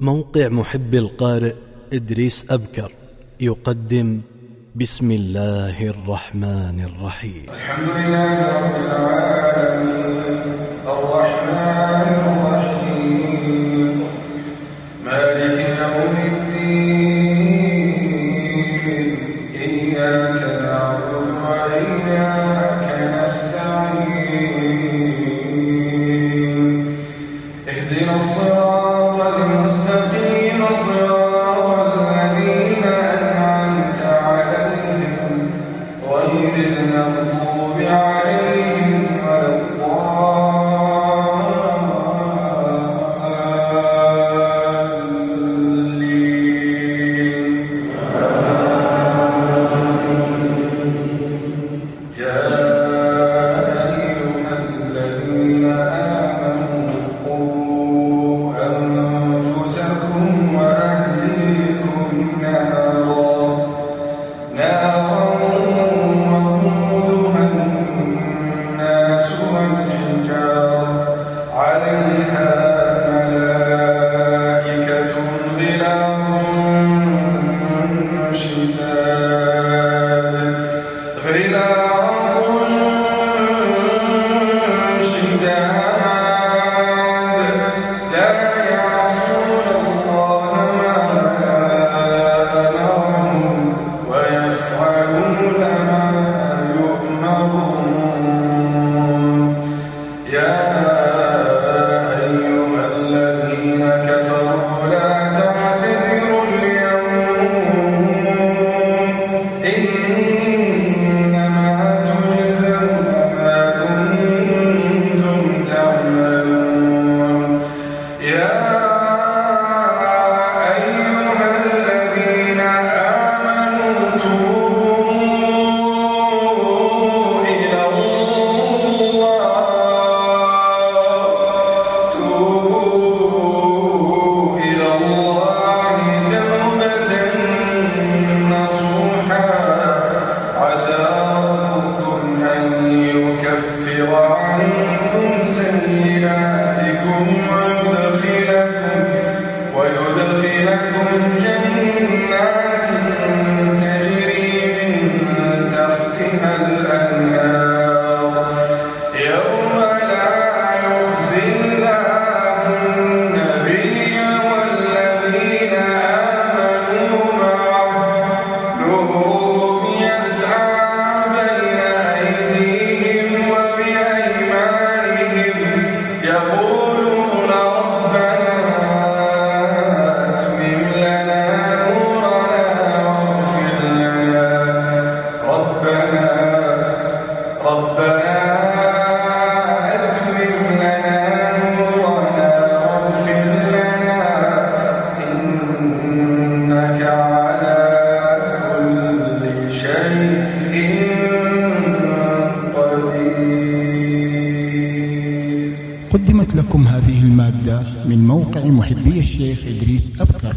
موقع محب القارئ إدريس أبكر يقدم بسم الله الرحمن الرحيم. الحمد لله رب العالمين. الرحمن الرحيم. مالك يوم الدين. إياك قدمت لكم هذه المادة من موقع محبي الشيخ إدريس أبكر.